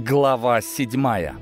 Глава седьмая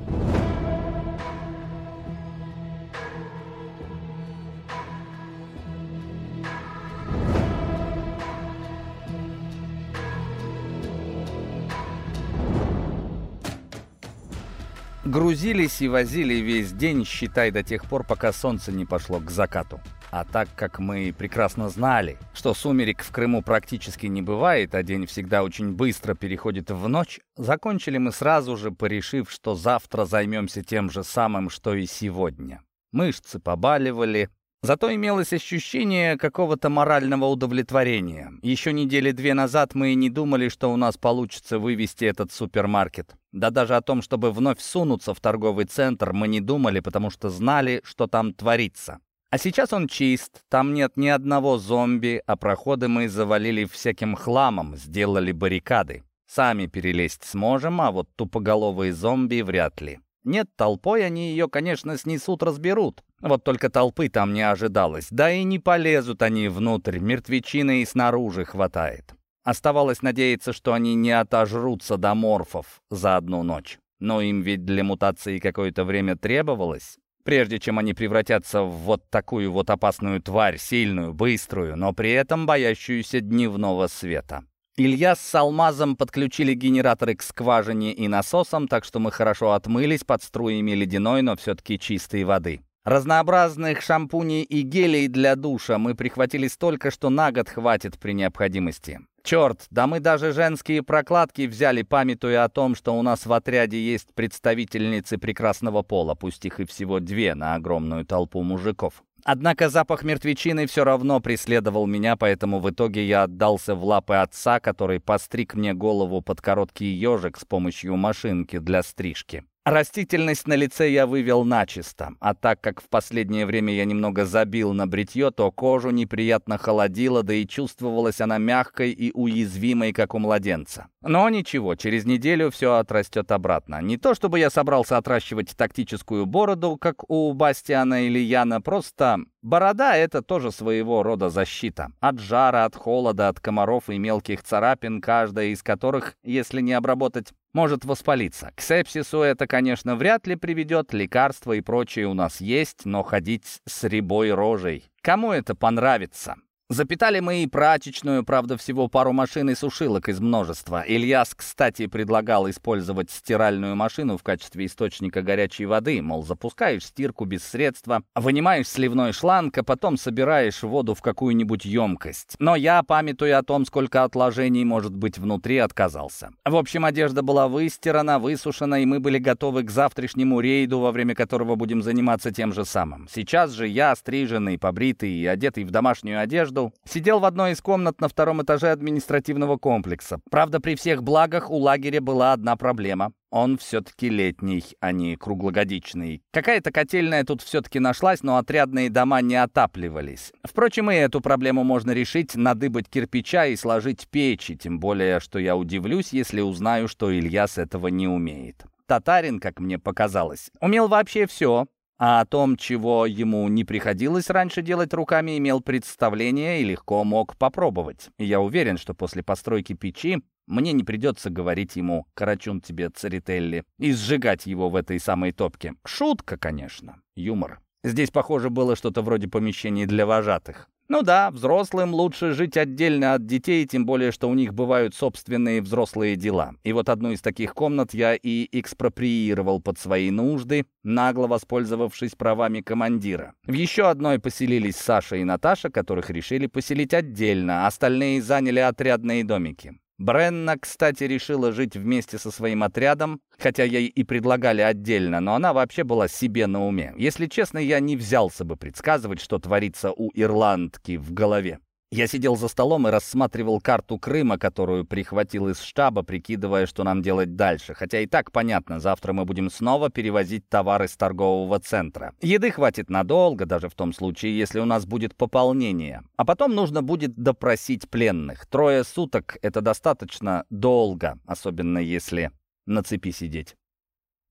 Грузились и возили весь день, считай, до тех пор, пока солнце не пошло к закату. А так как мы прекрасно знали, что сумерек в Крыму практически не бывает, а день всегда очень быстро переходит в ночь, закончили мы сразу же, порешив, что завтра займемся тем же самым, что и сегодня. Мышцы побаливали, Зато имелось ощущение какого-то морального удовлетворения. Еще недели две назад мы и не думали, что у нас получится вывести этот супермаркет. Да даже о том, чтобы вновь сунуться в торговый центр, мы не думали, потому что знали, что там творится. А сейчас он чист, там нет ни одного зомби, а проходы мы завалили всяким хламом, сделали баррикады. Сами перелезть сможем, а вот тупоголовые зомби вряд ли. Нет, толпой они ее, конечно, снесут, разберут. Вот только толпы там не ожидалось. Да и не полезут они внутрь, мертвечины и снаружи хватает. Оставалось надеяться, что они не отожрутся до морфов за одну ночь. Но им ведь для мутации какое-то время требовалось, прежде чем они превратятся в вот такую вот опасную тварь, сильную, быструю, но при этом боящуюся дневного света. Илья с Алмазом подключили генераторы к скважине и насосам, так что мы хорошо отмылись под струями ледяной, но все-таки чистой воды. Разнообразных шампуней и гелей для душа мы прихватили столько, что на год хватит при необходимости. Черт, да мы даже женские прокладки взяли, памятуя о том, что у нас в отряде есть представительницы прекрасного пола, пусть их и всего две на огромную толпу мужиков. Однако запах мертвечины все равно преследовал меня, поэтому в итоге я отдался в лапы отца, который постриг мне голову под короткий ежик с помощью машинки для стрижки. Растительность на лице я вывел начисто, а так как в последнее время я немного забил на бритье, то кожу неприятно холодило, да и чувствовалась она мягкой и уязвимой, как у младенца. Но ничего, через неделю все отрастет обратно. Не то чтобы я собрался отращивать тактическую бороду, как у Бастиана или Яна, просто борода — это тоже своего рода защита. От жара, от холода, от комаров и мелких царапин, каждая из которых, если не обработать, может воспалиться. К сепсису это, конечно, вряд ли приведет, лекарства и прочее у нас есть, но ходить с рябой рожей. Кому это понравится? Запитали мы и прачечную, правда, всего пару машин и сушилок из множества. Ильяс, кстати, предлагал использовать стиральную машину в качестве источника горячей воды, мол, запускаешь стирку без средства, вынимаешь сливной шланг, а потом собираешь воду в какую-нибудь емкость. Но я, памятуя о том, сколько отложений может быть внутри, отказался. В общем, одежда была выстирана, высушена, и мы были готовы к завтрашнему рейду, во время которого будем заниматься тем же самым. Сейчас же я, стриженный, побритый и одетый в домашнюю одежду, одежду, сидел в одной из комнат на втором этаже административного комплекса. Правда, при всех благах у лагеря была одна проблема. Он все-таки летний, а не круглогодичный. Какая-то котельная тут все-таки нашлась, но отрядные дома не отапливались. Впрочем, и эту проблему можно решить, надыбать кирпича и сложить печи, тем более, что я удивлюсь, если узнаю, что Ильяс этого не умеет. Татарин, как мне показалось, умел вообще все, а о том, чего ему не приходилось раньше делать руками, имел представление и легко мог попробовать. Я уверен, что после постройки печи мне не придется говорить ему «Карачун тебе, Царителли» и сжигать его в этой самой топке. Шутка, конечно, юмор. Здесь, похоже, было что-то вроде помещений для вожатых. Ну да, взрослым лучше жить отдельно от детей, тем более, что у них бывают собственные взрослые дела. И вот одну из таких комнат я и экспроприировал под свои нужды, нагло воспользовавшись правами командира. В еще одной поселились Саша и Наташа, которых решили поселить отдельно, остальные заняли отрядные домики. Бренна, кстати, решила жить вместе со своим отрядом, хотя ей и предлагали отдельно, но она вообще была себе на уме. Если честно, я не взялся бы предсказывать, что творится у ирландки в голове. Я сидел за столом и рассматривал карту Крыма, которую прихватил из штаба, прикидывая, что нам делать дальше. Хотя и так понятно, завтра мы будем снова перевозить товары с торгового центра. Еды хватит надолго, даже в том случае, если у нас будет пополнение. А потом нужно будет допросить пленных. Трое суток — это достаточно долго, особенно если на цепи сидеть.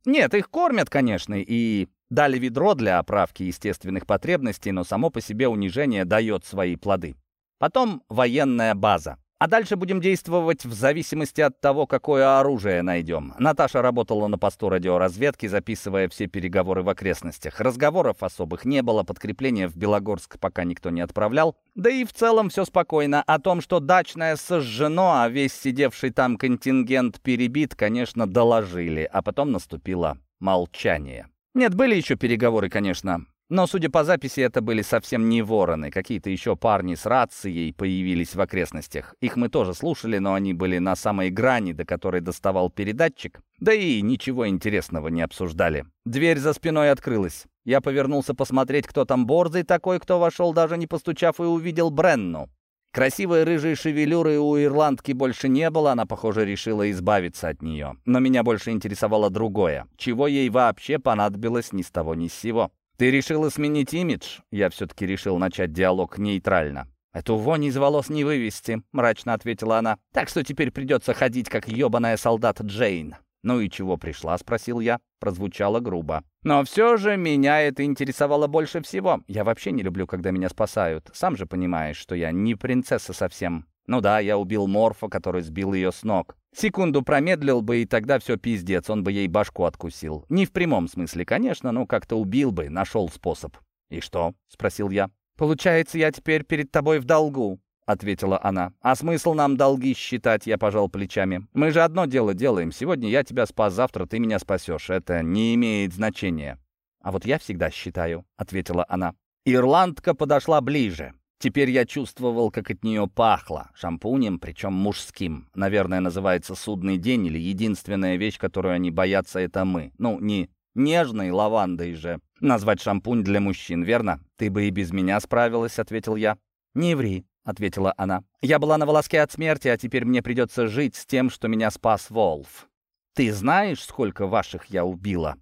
Нет, их кормят, конечно, и дали ведро для оправки естественных потребностей, но само по себе унижение дает свои плоды. Потом военная база. А дальше будем действовать в зависимости от того, какое оружие найдем. Наташа работала на посту радиоразведки, записывая все переговоры в окрестностях. Разговоров особых не было, подкрепления в Белогорск пока никто не отправлял. Да и в целом все спокойно. О том, что дачное сожжено, а весь сидевший там контингент перебит, конечно, доложили. А потом наступило молчание. Нет, были еще переговоры, конечно. Но, судя по записи, это были совсем не вороны. Какие-то еще парни с рацией появились в окрестностях. Их мы тоже слушали, но они были на самой грани, до которой доставал передатчик. Да и ничего интересного не обсуждали. Дверь за спиной открылась. Я повернулся посмотреть, кто там борзый такой, кто вошел, даже не постучав, и увидел Бренну. Красивой рыжей шевелюры у ирландки больше не было, она, похоже, решила избавиться от нее. Но меня больше интересовало другое. Чего ей вообще понадобилось ни с того ни с сего? «Ты решила сменить имидж?» Я все-таки решил начать диалог нейтрально. «Эту вонь из волос не вывести», — мрачно ответила она. «Так что теперь придется ходить, как ебаная солдат Джейн». «Ну и чего пришла?» — спросил я. Прозвучало грубо. Но все же меня это интересовало больше всего. Я вообще не люблю, когда меня спасают. Сам же понимаешь, что я не принцесса совсем. Ну да, я убил Морфа, который сбил ее с ног. Секунду промедлил бы, и тогда все пиздец, он бы ей башку откусил. Не в прямом смысле, конечно, но как-то убил бы, нашел способ. «И что?» — спросил я. «Получается, я теперь перед тобой в долгу», — ответила она. «А смысл нам долги считать?» — я пожал плечами. «Мы же одно дело делаем. Сегодня я тебя спас, завтра ты меня спасешь. Это не имеет значения». «А вот я всегда считаю», — ответила она. Ирландка подошла ближе. Теперь я чувствовал, как от нее пахло. Шампунем, причем мужским. Наверное, называется «судный день» или единственная вещь, которую они боятся, это мы. Ну, не нежной лавандой же. Назвать шампунь для мужчин, верно? Ты бы и без меня справилась, ответил я. Не ври, ответила она. Я была на волоске от смерти, а теперь мне придется жить с тем, что меня спас Волф. Ты знаешь, сколько ваших я убила?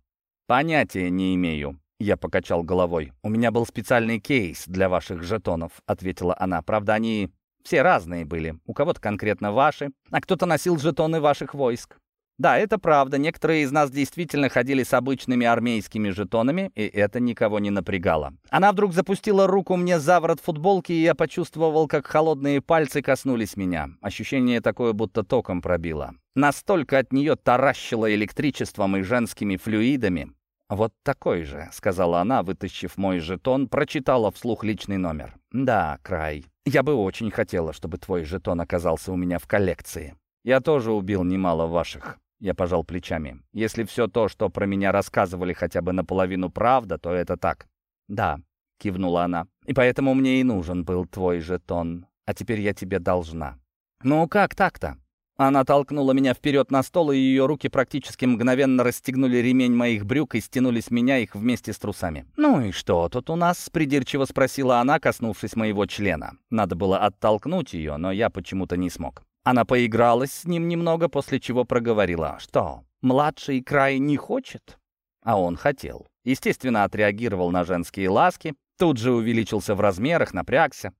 Понятия не имею. Я покачал головой. «У меня был специальный кейс для ваших жетонов», — ответила она. «Правда, они все разные были. У кого-то конкретно ваши, а кто-то носил жетоны ваших войск. Да, это правда. Некоторые из нас действительно ходили с обычными армейскими жетонами, и это никого не напрягало. Она вдруг запустила руку мне за ворот футболки, и я почувствовал, как холодные пальцы коснулись меня. Ощущение такое, будто током пробило. Настолько от нее таращило электричеством и женскими флюидами, «Вот такой же», — сказала она, вытащив мой жетон, прочитала вслух личный номер. «Да, Край, я бы очень хотела, чтобы твой жетон оказался у меня в коллекции. Я тоже убил немало ваших». Я пожал плечами. «Если все то, что про меня рассказывали хотя бы наполовину правда, то это так». «Да», — кивнула она. «И поэтому мне и нужен был твой жетон. А теперь я тебе должна». «Ну как так-то?» Она толкнула меня вперед на стол, и ее руки практически мгновенно расстегнули ремень моих брюк и стянули с меня их вместе с трусами. «Ну и что тут у нас?» — придирчиво спросила она, коснувшись моего члена. Надо было оттолкнуть ее, но я почему-то не смог. Она поигралась с ним немного, после чего проговорила. «Что, младший край не хочет?» А он хотел. Естественно, отреагировал на женские ласки, тут же увеличился в размерах, напрягся.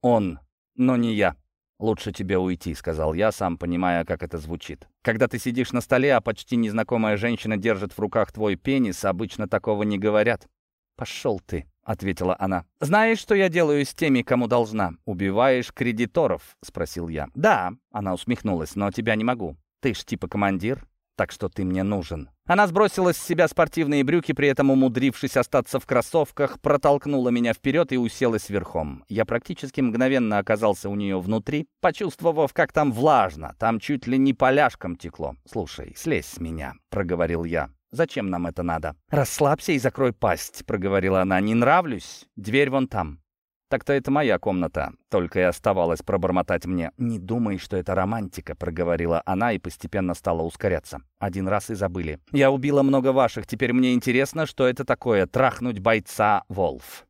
Он, но не я. «Лучше тебе уйти», — сказал я, сам понимая, как это звучит. «Когда ты сидишь на столе, а почти незнакомая женщина держит в руках твой пенис, обычно такого не говорят». «Пошел ты», — ответила она. «Знаешь, что я делаю с теми, кому должна? Убиваешь кредиторов?» — спросил я. «Да», — она усмехнулась, — «но тебя не могу. Ты ж типа командир, так что ты мне нужен». Она сбросила с себя спортивные брюки, при этом умудрившись остаться в кроссовках, протолкнула меня вперед и уселась верхом. Я практически мгновенно оказался у нее внутри, почувствовав, как там влажно, там чуть ли не поляшком текло. «Слушай, слезь с меня», — проговорил я. «Зачем нам это надо?» «Расслабься и закрой пасть», — проговорила она. «Не нравлюсь? Дверь вон там». «Так-то это моя комната», — только и оставалось пробормотать мне. «Не думай, что это романтика», — проговорила она и постепенно стала ускоряться. Один раз и забыли. «Я убила много ваших, теперь мне интересно, что это такое — трахнуть бойца Волф».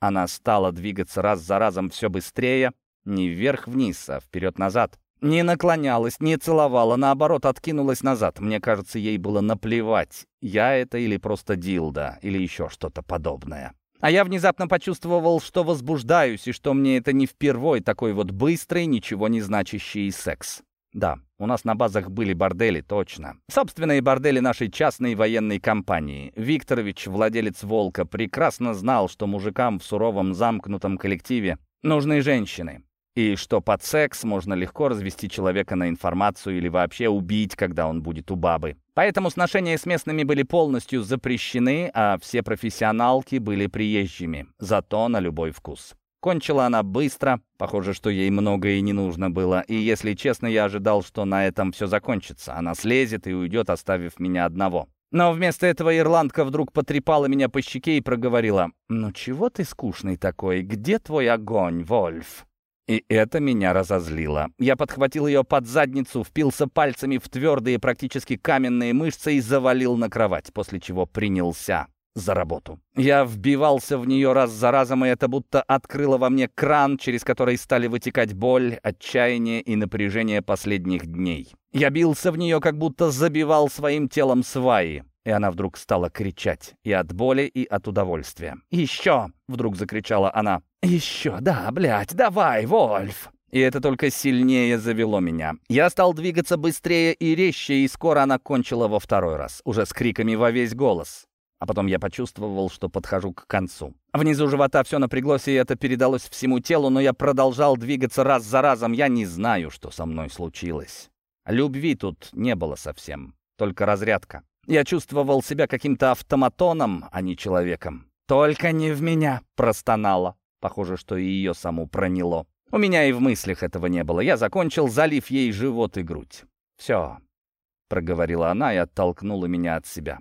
Она стала двигаться раз за разом все быстрее, не вверх-вниз, а вперед-назад. Не наклонялась, не целовала, наоборот, откинулась назад. Мне кажется, ей было наплевать, я это или просто дилда, или еще что-то подобное. А я внезапно почувствовал, что возбуждаюсь, и что мне это не впервой такой вот быстрый, ничего не значащий секс. Да, у нас на базах были бордели, точно. Собственные бордели нашей частной военной компании. Викторович, владелец «Волка», прекрасно знал, что мужикам в суровом замкнутом коллективе нужны женщины. и что под секс можно легко развести человека на информацию или вообще убить, когда он будет у бабы. Поэтому сношения с местными были полностью запрещены, а все профессионалки были приезжими, зато на любой вкус. Кончила она быстро, похоже, что ей многое не нужно было, и, если честно, я ожидал, что на этом все закончится. Она слезет и уйдет, оставив меня одного. Но вместо этого ирландка вдруг потрепала меня по щеке и проговорила, «Ну чего ты скучный такой? Где твой огонь, Вольф?» И это меня разозлило. Я подхватил ее под задницу, впился пальцами в твердые, практически каменные мышцы и завалил на кровать, после чего принялся за работу. Я вбивался в нее раз за разом, и это будто открыло во мне кран, через который стали вытекать боль, отчаяние и напряжение последних дней. Я бился в нее, как будто забивал своим телом сваи. И она вдруг стала кричать. И от боли, и от удовольствия. «Еще!» — вдруг закричала она. «Еще, да, блядь, давай, Вольф!» И это только сильнее завело меня. Я стал двигаться быстрее и резче, и скоро она кончила во второй раз, уже с криками во весь голос. А потом я почувствовал, что подхожу к концу. Внизу живота все напряглось, и это передалось всему телу, но я продолжал двигаться раз за разом. Я не знаю, что со мной случилось. Любви тут не было совсем, только разрядка. Я чувствовал себя каким-то автоматоном, а не человеком. «Только не в меня!» — простонала. Похоже, что и ее саму проняло. У меня и в мыслях этого не было. Я закончил, залив ей живот и грудь. «Все», — проговорила она и оттолкнула меня от себя.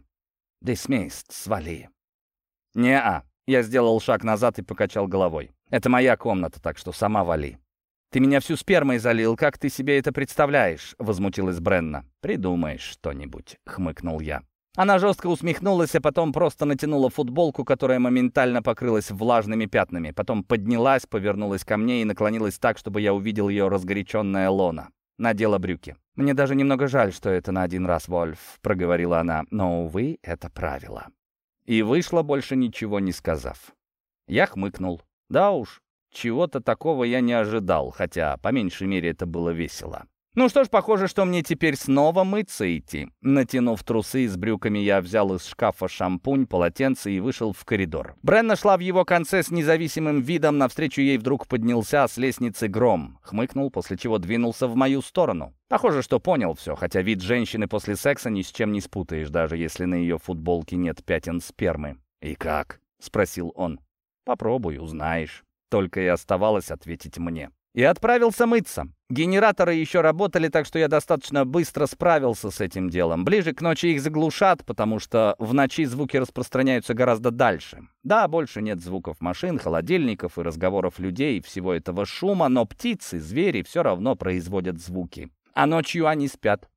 Десмейст, свали». «Не-а». Я сделал шаг назад и покачал головой. «Это моя комната, так что сама вали». «Ты меня всю спермой залил, как ты себе это представляешь?» — возмутилась Бренна. «Придумаешь что-нибудь», — хмыкнул я. Она жестко усмехнулась, а потом просто натянула футболку, которая моментально покрылась влажными пятнами. Потом поднялась, повернулась ко мне и наклонилась так, чтобы я увидел ее разгоряченное лона. Надела брюки. «Мне даже немного жаль, что это на один раз, Вольф», — проговорила она, «но, увы, это правило». И вышла, больше ничего не сказав. Я хмыкнул. Да уж, чего-то такого я не ожидал, хотя, по меньшей мере, это было весело. Ну что ж, похоже, что мне теперь снова мыться идти. Натянув трусы с брюками, я взял из шкафа шампунь, полотенце и вышел в коридор. Бренна шла в его конце с независимым видом, навстречу ей вдруг поднялся с лестницы гром. Хмыкнул, после чего двинулся в мою сторону. Похоже, что понял все, хотя вид женщины после секса ни с чем не спутаешь, даже если на ее футболке нет пятен спермы. «И как?» — спросил он. «Попробуй, узнаешь». Только и оставалось ответить мне и отправился мыться. Генераторы еще работали, так что я достаточно быстро справился с этим делом. Ближе к ночи их заглушат, потому что в ночи звуки распространяются гораздо дальше. Да, больше нет звуков машин, холодильников и разговоров людей, всего этого шума, но птицы, звери все равно производят звуки. А ночью они спят.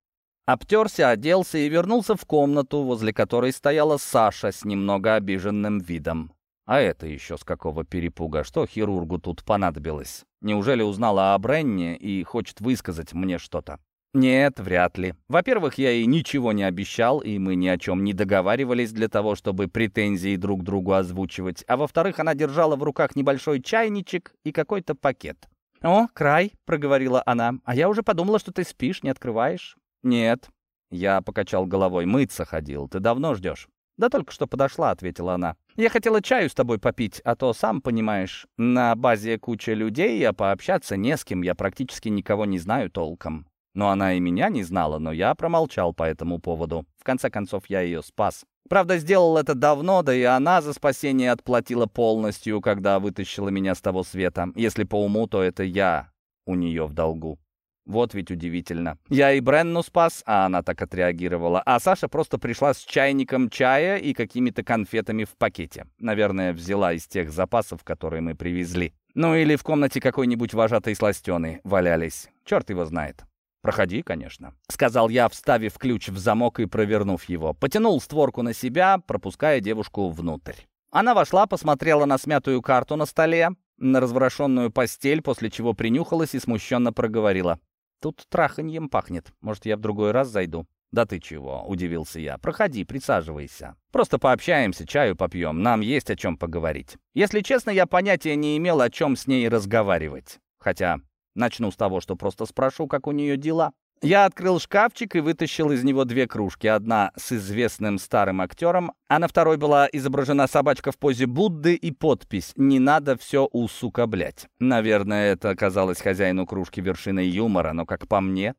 Обтерся, оделся и вернулся в комнату, возле которой стояла Саша с немного обиженным видом. А это еще с какого перепуга? Что хирургу тут понадобилось? Неужели узнала о Бренне и хочет высказать мне что-то? Нет, вряд ли. Во-первых, я ей ничего не обещал, и мы ни о чем не договаривались для того, чтобы претензии друг другу озвучивать. А во-вторых, она держала в руках небольшой чайничек и какой-то пакет. «О, край», — проговорила она, — «а я уже подумала, что ты спишь, не открываешь». «Нет». Я покачал головой. «Мыться ходил. Ты давно ждешь?» «Да только что подошла», — ответила она. «Я хотела чаю с тобой попить, а то, сам понимаешь, на базе куча людей, а пообщаться не с кем, я практически никого не знаю толком». Но она и меня не знала, но я промолчал по этому поводу. В конце концов, я ее спас. Правда, сделал это давно, да и она за спасение отплатила полностью, когда вытащила меня с того света. Если по уму, то это я у нее в долгу. Вот ведь удивительно. Я и Бренну спас, а она так отреагировала. А Саша просто пришла с чайником чая и какими-то конфетами в пакете. Наверное, взяла из тех запасов, которые мы привезли. Ну или в комнате какой-нибудь вожатой сластены валялись. Черт его знает. «Проходи, конечно», — сказал я, вставив ключ в замок и провернув его. Потянул створку на себя, пропуская девушку внутрь. Она вошла, посмотрела на смятую карту на столе, на разворошенную постель, после чего принюхалась и смущенно проговорила. Тут траханьем пахнет. Может, я в другой раз зайду?» «Да ты чего?» — удивился я. «Проходи, присаживайся. Просто пообщаемся, чаю попьем. Нам есть о чем поговорить». Если честно, я понятия не имел, о чем с ней разговаривать. Хотя начну с того, что просто спрошу, как у нее дела. Я открыл шкафчик и вытащил из него две кружки. Одна с известным старым актером, а на второй была изображена собачка в позе Будды и подпись «Не надо все усукоблять». Наверное, это оказалось хозяину кружки вершиной юмора, но, как по мне,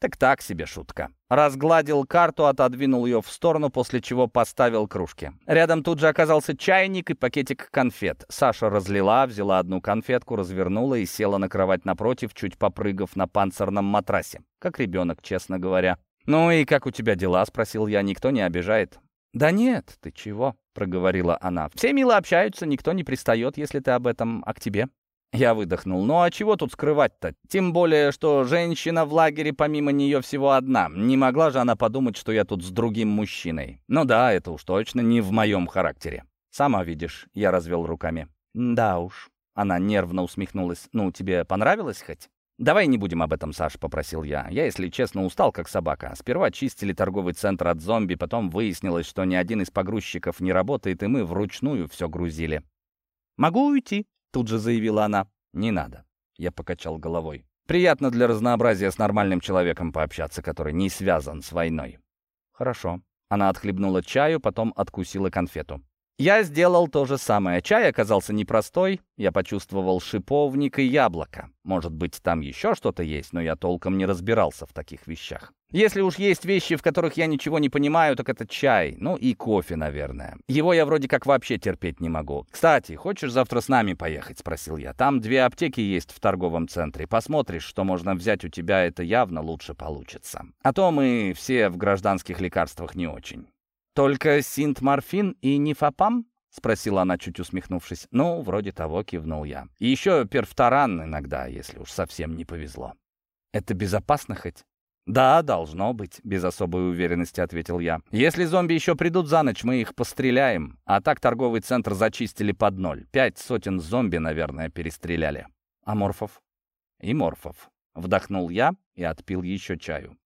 так так себе шутка. Разгладил карту, отодвинул ее в сторону, после чего поставил кружки. Рядом тут же оказался чайник и пакетик конфет. Саша разлила, взяла одну конфетку, развернула и села на кровать напротив, чуть попрыгав на панцирном матрасе. Как ребенок, честно говоря. «Ну и как у тебя дела?» — спросил я. «Никто не обижает?» «Да нет, ты чего?» — проговорила она. «Все мило общаются, никто не пристает, если ты об этом, а к тебе?» Я выдохнул. «Ну а чего тут скрывать-то? Тем более, что женщина в лагере помимо нее всего одна. Не могла же она подумать, что я тут с другим мужчиной. Ну да, это уж точно не в моем характере. Сама видишь, я развел руками. Да уж. Она нервно усмехнулась. «Ну, тебе понравилось хоть?» «Давай не будем об этом, Саш», — попросил я. Я, если честно, устал как собака. Сперва чистили торговый центр от зомби, потом выяснилось, что ни один из погрузчиков не работает, и мы вручную все грузили. «Могу уйти», Тут же заявила она. «Не надо». Я покачал головой. «Приятно для разнообразия с нормальным человеком пообщаться, который не связан с войной». «Хорошо». Она отхлебнула чаю, потом откусила конфету. Я сделал то же самое. Чай оказался непростой. Я почувствовал шиповник и яблоко. Может быть, там еще что-то есть, но я толком не разбирался в таких вещах. Если уж есть вещи, в которых я ничего не понимаю, так это чай. Ну и кофе, наверное. Его я вроде как вообще терпеть не могу. «Кстати, хочешь завтра с нами поехать?» — спросил я. «Там две аптеки есть в торговом центре. Посмотришь, что можно взять у тебя, это явно лучше получится. А то мы все в гражданских лекарствах не очень». «Только синтморфин и нифопам?» — спросила она, чуть усмехнувшись. «Ну, вроде того», — кивнул я. «И еще перфторан иногда, если уж совсем не повезло». «Это безопасно хоть?» «Да, должно быть», — без особой уверенности ответил я. «Если зомби еще придут за ночь, мы их постреляем. А так торговый центр зачистили под ноль. Пять сотен зомби, наверное, перестреляли». «А морфов?» «И морфов». Вдохнул я и отпил еще чаю.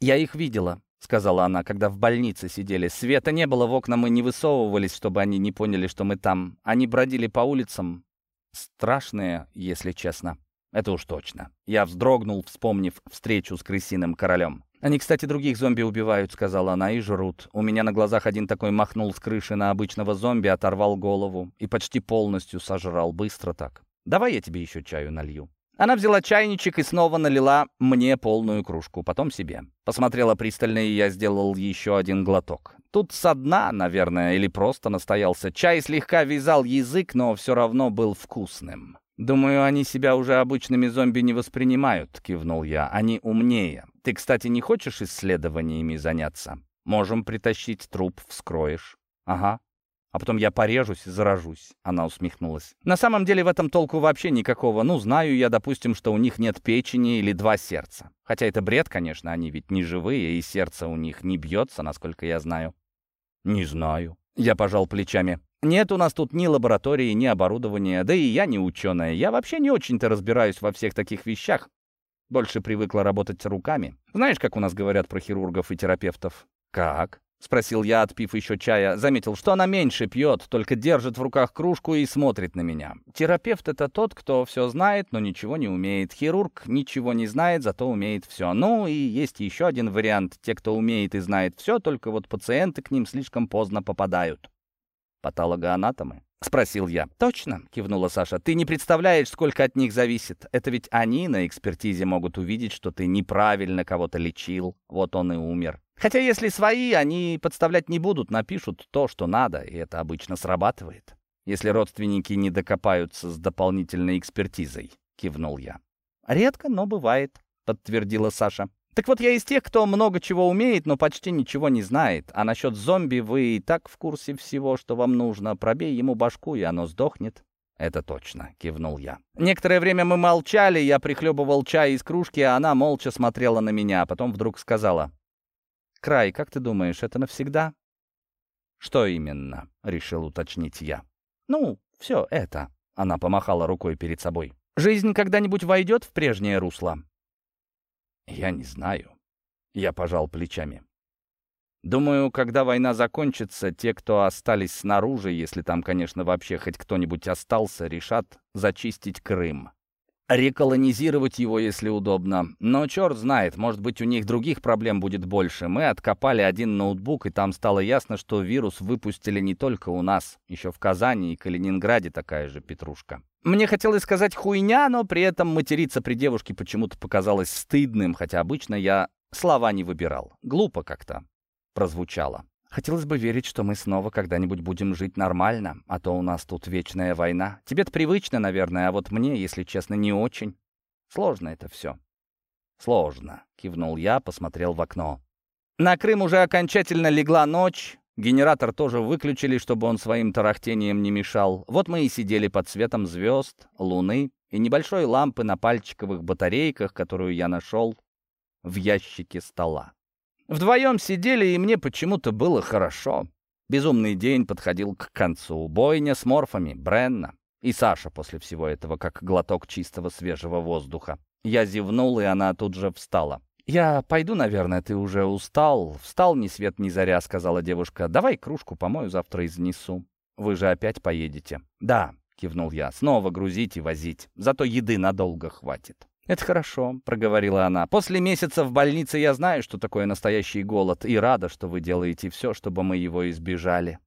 «Я их видела. — сказала она, когда в больнице сидели. «Света не было в окна, мы не высовывались, чтобы они не поняли, что мы там. Они бродили по улицам. Страшные, если честно. Это уж точно». Я вздрогнул, вспомнив встречу с крысиным королем. «Они, кстати, других зомби убивают», — сказала она, — «и жрут. У меня на глазах один такой махнул с крыши на обычного зомби, оторвал голову и почти полностью сожрал. Быстро так. Давай я тебе еще чаю налью». Она взяла чайничек и снова налила мне полную кружку, потом себе. Посмотрела пристально, и я сделал еще один глоток. Тут со дна, наверное, или просто настоялся. Чай слегка вязал язык, но все равно был вкусным. «Думаю, они себя уже обычными зомби не воспринимают», — кивнул я. «Они умнее. Ты, кстати, не хочешь исследованиями заняться? Можем притащить труп, вскроешь». «Ага. А потом я порежусь и заражусь. Она усмехнулась. На самом деле в этом толку вообще никакого. Ну, знаю я, допустим, что у них нет печени или два сердца. Хотя это бред, конечно, они ведь не живые, и сердце у них не бьется, насколько я знаю. Не знаю. Я пожал плечами. Нет у нас тут ни лаборатории, ни оборудования, да и я не ученая. Я вообще не очень-то разбираюсь во всех таких вещах. Больше привыкла работать руками. Знаешь, как у нас говорят про хирургов и терапевтов? Как? — спросил я, отпив еще чая. Заметил, что она меньше пьет, только держит в руках кружку и смотрит на меня. Терапевт — это тот, кто все знает, но ничего не умеет. Хирург ничего не знает, зато умеет все. Ну и есть еще один вариант. Те, кто умеет и знает все, только вот пациенты к ним слишком поздно попадают. Патологоанатомы? — спросил я. «Точно», — кивнула Саша. «Ты не представляешь, сколько от них зависит. Это ведь они на экспертизе могут увидеть, что ты неправильно кого-то лечил. Вот он и умер. Хотя если свои, они подставлять не будут, напишут то, что надо, и это обычно срабатывает. Если родственники не докопаются с дополнительной экспертизой», — кивнул я. «Редко, но бывает», — подтвердила Саша. Так вот, я из тех, кто много чего умеет, но почти ничего не знает. А насчет зомби вы и так в курсе всего, что вам нужно. Пробей ему башку, и оно сдохнет. «Это точно», — кивнул я. Некоторое время мы молчали, я прихлебывал чай из кружки, а она молча смотрела на меня, а потом вдруг сказала. «Край, как ты думаешь, это навсегда?» «Что именно?» — решил уточнить я. «Ну, все это», — она помахала рукой перед собой. «Жизнь когда-нибудь войдет в прежнее русло?» «Я не знаю». Я пожал плечами. «Думаю, когда война закончится, те, кто остались снаружи, если там, конечно, вообще хоть кто-нибудь остался, решат зачистить Крым. Реколонизировать его, если удобно. Но черт знает, может быть, у них других проблем будет больше. Мы откопали один ноутбук, и там стало ясно, что вирус выпустили не только у нас. Еще в Казани и Калининграде такая же петрушка. Мне хотелось сказать хуйня, но при этом материться при девушке почему-то показалось стыдным, хотя обычно я слова не выбирал. Глупо как-то прозвучало. Хотелось бы верить, что мы снова когда-нибудь будем жить нормально, а то у нас тут вечная война. Тебе-то привычно, наверное, а вот мне, если честно, не очень. Сложно это все. Сложно, кивнул я, посмотрел в окно. На Крым уже окончательно легла ночь. Генератор тоже выключили, чтобы он своим тарахтением не мешал. Вот мы и сидели под светом звезд, луны и небольшой лампы на пальчиковых батарейках, которую я нашел в ящике стола. Вдвоем сидели, и мне почему-то было хорошо. Безумный день подходил к концу. Бойня с морфами, Бренна и Саша после всего этого, как глоток чистого свежего воздуха. Я зевнул, и она тут же встала. «Я пойду, наверное, ты уже устал. Встал ни свет ни заря», — сказала девушка. «Давай кружку помою, завтра изнесу. Вы же опять поедете». «Да», — кивнул я, — «снова грузить и возить. Зато еды надолго хватит». «Это хорошо», — проговорила она. «После месяца в больнице я знаю, что такое настоящий голод, и рада, что вы делаете все, чтобы мы его избежали».